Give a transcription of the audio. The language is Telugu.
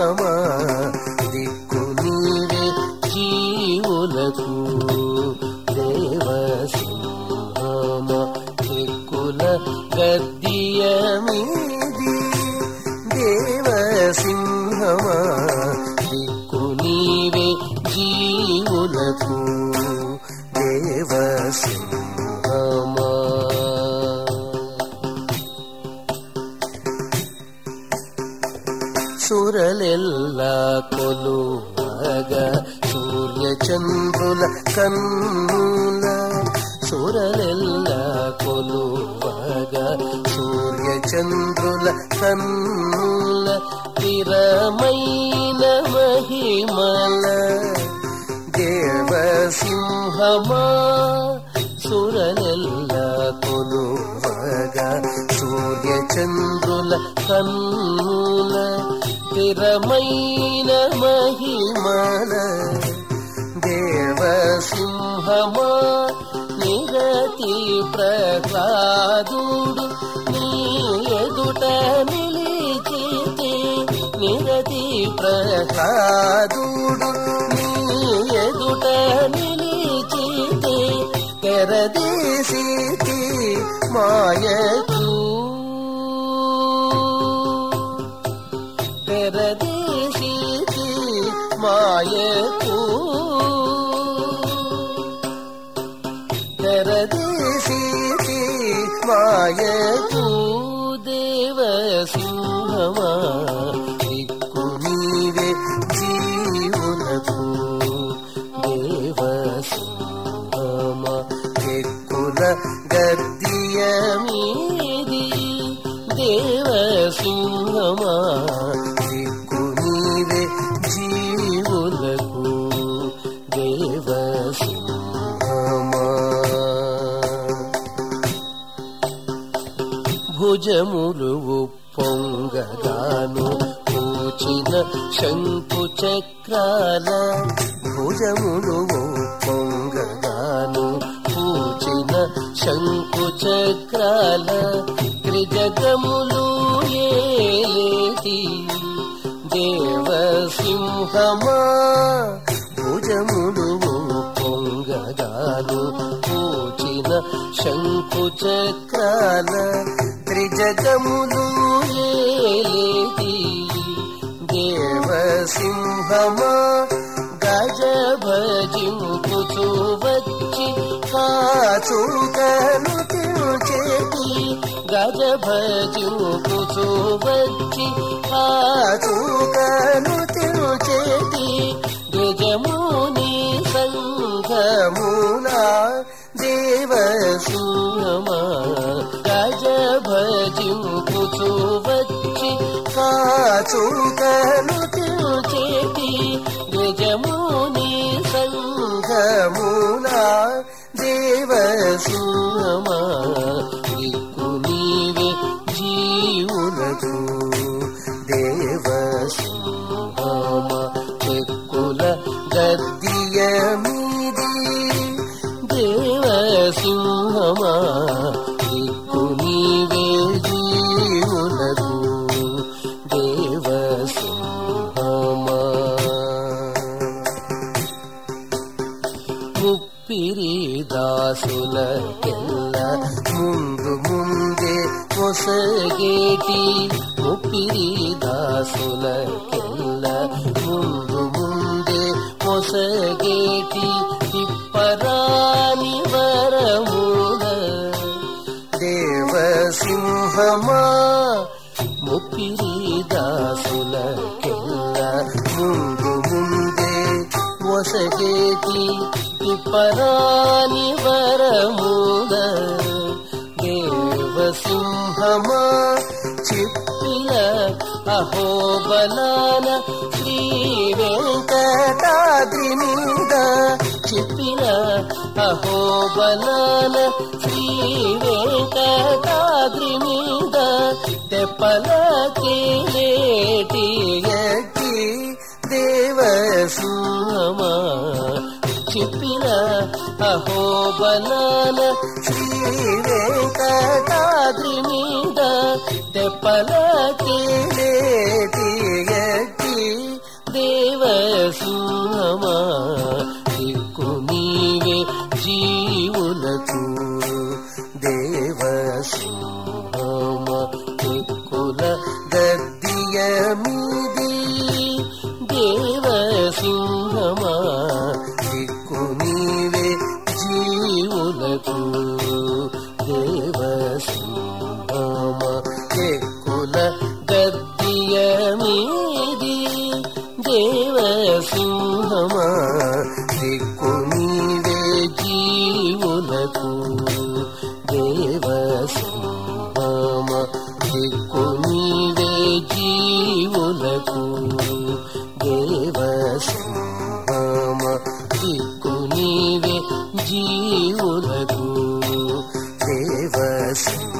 దిక్కులమా దిక్కు నీవే జీవులకు. దేవసింహమ దిక్కుల గద్దియమీది దేవసింహమా దిక్కు నీవే జీవులకు. దేవసింహ సురలెల్ల కొలువగ సూర్య చంద్రుల కన్నుల సురలెల్ల కొలువగ సూర్య చంద్రుల కన్నుల తిరమైన మహిమల దేవసింహమా సురలెల్ల కొలువగ సూర్య చంద్రుల కన్నుల స్థిరమైన మహిమల దేవసింహమా నిరతి ప్రహ్లాదుడు నీ ఎదుట నిలిచితే నిరతి ప్రహ్లాదుడు నీ ఎదుట నిలిచితే తెరదీసి మాయకి మాయకు దేవసింహమా దిక్కు నీవే జీవులకు. దేవసింహమా? ఎక్కుల గద్దియ మీది దేవసింహమా? భుజములు పొంగగాను పూచిన శంకు చక్రాల భుజములు పొంగగాను పూచిన శంకు చక్రాల త్రిజగములు ఏలేటి? దేవసింహమా? భుజములు పొంగగాను పూచిన శంకు చక్రాల త్రిజగములు ఏలేటి దేవసింహమా గజ భజింపుచు వచ్చి కాచుకను తిరుచేటి గజ భజింపుచు వచ్చి కాచుకను తిరుచేటి గజముని సంఘమునా కాచుకను చూచేటి గజముని సంఘమునా దేవసూ ಬಾಸುಲಕ್ಕೆಲ್ಲ ಮುಂದು ಮುಂದೆ ಹೊಸಗೇಟಿ ಮುಪ್ಪಿರಿ ದಾಸುಲಕ್ಕೆಲ್ಲ ಮುಂದು ಮುಂದೆ ಹೊಸಗೇಟಿ ತಿಪ್ಪರಾನಿ ವರಮೂಲ ದೇವ ಸಿಂಹಮಾ వసగేటి పరాని వరముల దేవసింహమా? చిప్పిల అహోబలాన శ్రీ వెంకటాద్రి మీద చిప్పిల అహోబలాన శ్రీ వెంకటాద్రి మీద తెప్పల తేలేటి చెప్పిన అహోబలాన శ్రీ వెంకటాద్రి మీద తెప్పల తేలేటి ఎట్టి దేవసింహమా దిక్కు నీవే జీవులకు దేవసింహమా దిక్కుల గద్దియ మీది దేవసింహమా మనకు దేవసింహమ కుల గద్దియ మీది దేవసింహమ దిక్కు నీవే జీవులకు దేవసింహమ దిక్కు నీవే జీవులకు దేవసింహ